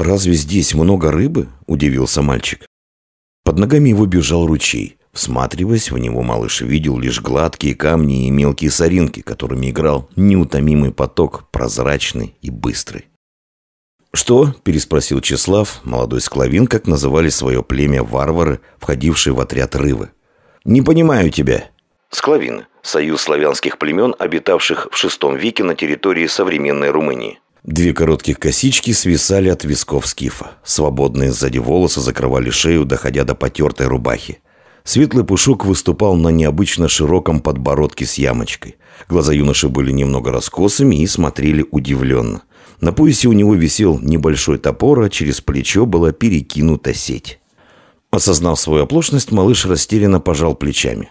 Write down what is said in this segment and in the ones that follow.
«Разве здесь много рыбы?» – удивился мальчик. Под ногами его бежал ручей. Всматриваясь в него, малыш видел лишь гладкие камни и мелкие соринки, которыми играл неутомимый поток, прозрачный и быстрый. «Что?» – переспросил Числав, молодой склавин, как называли свое племя варвары, входившие в отряд рыбы. «Не понимаю тебя». Склавины – союз славянских племен, обитавших в VI веке на территории современной Румынии. Две коротких косички свисали от висков скифа. Свободные сзади волосы закрывали шею, доходя до потертой рубахи. Светлый пушок выступал на необычно широком подбородке с ямочкой. Глаза юноши были немного раскосыми и смотрели удивленно. На поясе у него висел небольшой топор, а через плечо была перекинута сеть. Осознав свою оплошность, малыш растерянно пожал плечами.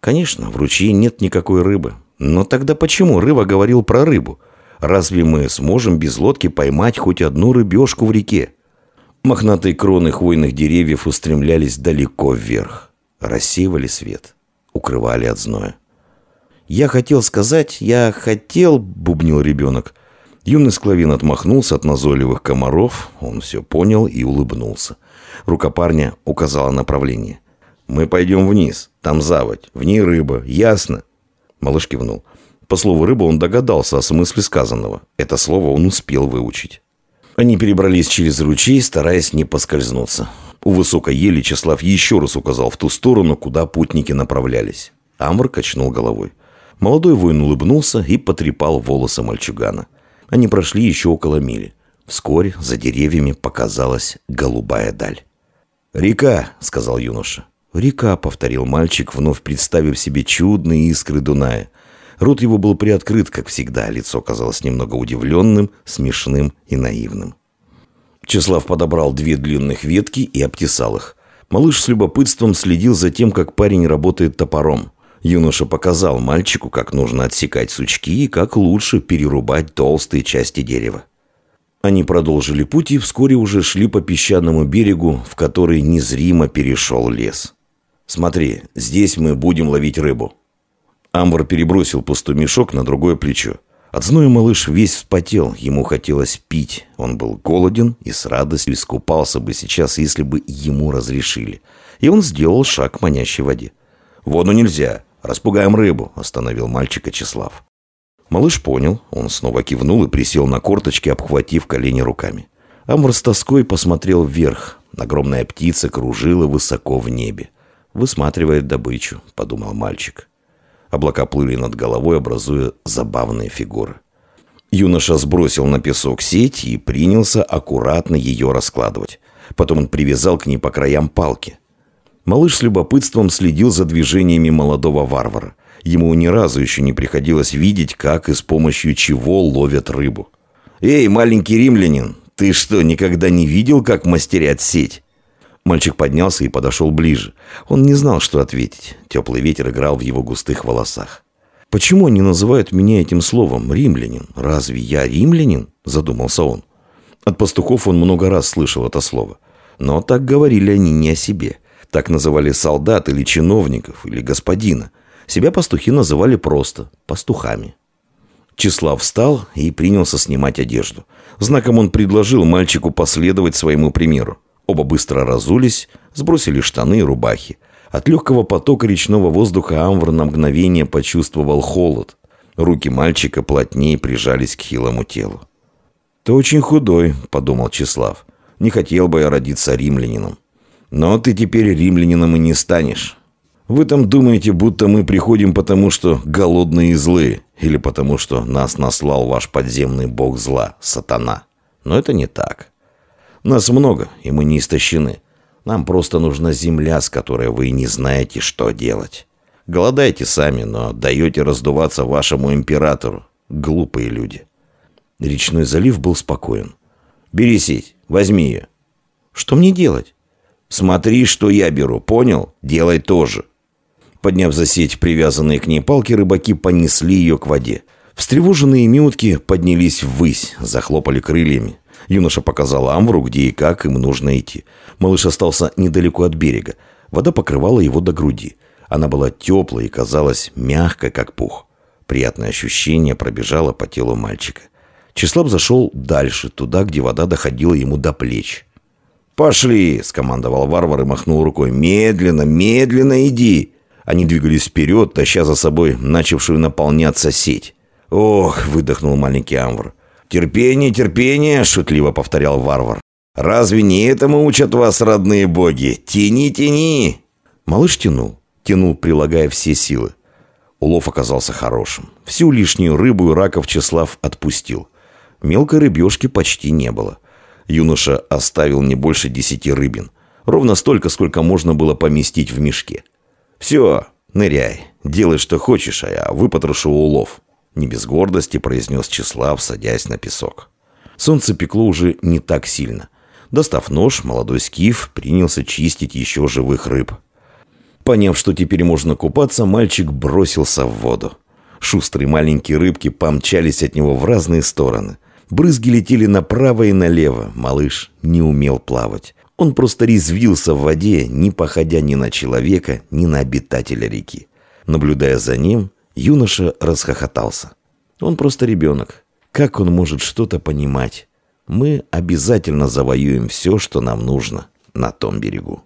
Конечно, в ручье нет никакой рыбы. Но тогда почему Рыва говорил про рыбу? Разве мы сможем без лодки поймать хоть одну рыбешку в реке? Мохнатые кроны хвойных деревьев устремлялись далеко вверх. Рассеивали свет. Укрывали от зноя. «Я хотел сказать, я хотел...» — бубнил ребенок. Юный склавин отмахнулся от назойливых комаров, он все понял и улыбнулся. Рука парня указала направление. «Мы пойдем вниз, там заводь, в ней рыба, ясно?» Малыш кивнул. По слову «рыба» он догадался о смысле сказанного. Это слово он успел выучить. Они перебрались через ручей, стараясь не поскользнуться. У высокой ели Числав еще раз указал в ту сторону, куда путники направлялись. Амр качнул головой. Молодой воин улыбнулся и потрепал волосы мальчугана. Они прошли еще около мили. Вскоре за деревьями показалась голубая даль. «Река», — сказал юноша. «Река», — повторил мальчик, вновь представив себе чудные искры Дуная. Рот его был приоткрыт, как всегда, лицо казалось немного удивленным, смешным и наивным. Числав подобрал две длинных ветки и обтесал их. Малыш с любопытством следил за тем, как парень работает топором. Юноша показал мальчику, как нужно отсекать сучки и как лучше перерубать толстые части дерева. Они продолжили путь и вскоре уже шли по песчаному берегу, в который незримо перешел лес. «Смотри, здесь мы будем ловить рыбу». Амбр перебросил пустой мешок на другое плечо. От зноя малыш весь вспотел, ему хотелось пить. Он был голоден и с радостью искупался бы сейчас, если бы ему разрешили. И он сделал шаг к манящей воде. «Воду нельзя, «Распугаем рыбу», – остановил мальчика Числав. Малыш понял, он снова кивнул и присел на корточки, обхватив колени руками. Амвр с тоской посмотрел вверх. Огромная птица кружила высоко в небе. «Высматривает добычу», – подумал мальчик. Облака плыли над головой, образуя забавные фигуры. Юноша сбросил на песок сеть и принялся аккуратно ее раскладывать. Потом он привязал к ней по краям палки. Малыш с любопытством следил за движениями молодого варвара. Ему ни разу еще не приходилось видеть, как и с помощью чего ловят рыбу. «Эй, маленький римлянин, ты что, никогда не видел, как мастерят сеть?» Мальчик поднялся и подошел ближе. Он не знал, что ответить. Теплый ветер играл в его густых волосах. «Почему они называют меня этим словом «римлянин»? Разве я римлянин?» – задумался он. От пастухов он много раз слышал это слово. Но так говорили они не о себе – так называли солдат или чиновников, или господина. Себя пастухи называли просто пастухами. Числав встал и принялся снимать одежду. Знаком он предложил мальчику последовать своему примеру. Оба быстро разулись, сбросили штаны и рубахи. От легкого потока речного воздуха Амвр на мгновение почувствовал холод. Руки мальчика плотнее прижались к хилому телу. «Ты очень худой», — подумал Числав. «Не хотел бы я родиться римлянином». Но ты теперь римлянином и не станешь. Вы там думаете, будто мы приходим потому, что голодные и злые, или потому, что нас наслал ваш подземный бог зла, сатана. Но это не так. Нас много, и мы не истощены. Нам просто нужна земля, с которой вы не знаете, что делать. Голодайте сами, но даете раздуваться вашему императору. Глупые люди. Речной залив был спокоен. «Бери сеть, возьми ее». «Что мне делать?» «Смотри, что я беру, понял? Делай тоже». Подняв за сеть привязанные к ней палки, рыбаки понесли ее к воде. Встревоженные мютки поднялись ввысь, захлопали крыльями. Юноша показал Амвру, где и как им нужно идти. Малыш остался недалеко от берега. Вода покрывала его до груди. Она была теплой и казалась мягкой, как пух. Приятное ощущение пробежало по телу мальчика. Числав зашел дальше, туда, где вода доходила ему до плеч. «Пошли!» – скомандовал варвар и махнул рукой. «Медленно, медленно иди!» Они двигались вперед, таща за собой начавшую наполняться сеть. «Ох!» – выдохнул маленький Амвр. «Терпение, терпение!» – шутливо повторял варвар. «Разве не этому учат вас родные боги? Тяни, тяни!» Малыш тянул, тянул, прилагая все силы. Улов оказался хорошим. Всю лишнюю рыбу и раков Числав отпустил. Мелкой рыбешки почти не было. Юноша оставил не больше десяти рыбин. Ровно столько, сколько можно было поместить в мешке. «Все, ныряй, делай, что хочешь, а я выпотрошу улов», не без гордости произнес Числав, садясь на песок. Солнце пекло уже не так сильно. Достав нож, молодой скиф принялся чистить еще живых рыб. Поняв, что теперь можно купаться, мальчик бросился в воду. Шустрые маленькие рыбки помчались от него в разные стороны. Брызги летели направо и налево. Малыш не умел плавать. Он просто резвился в воде, не походя ни на человека, ни на обитателя реки. Наблюдая за ним, юноша расхохотался. Он просто ребенок. Как он может что-то понимать? Мы обязательно завоюем все, что нам нужно на том берегу.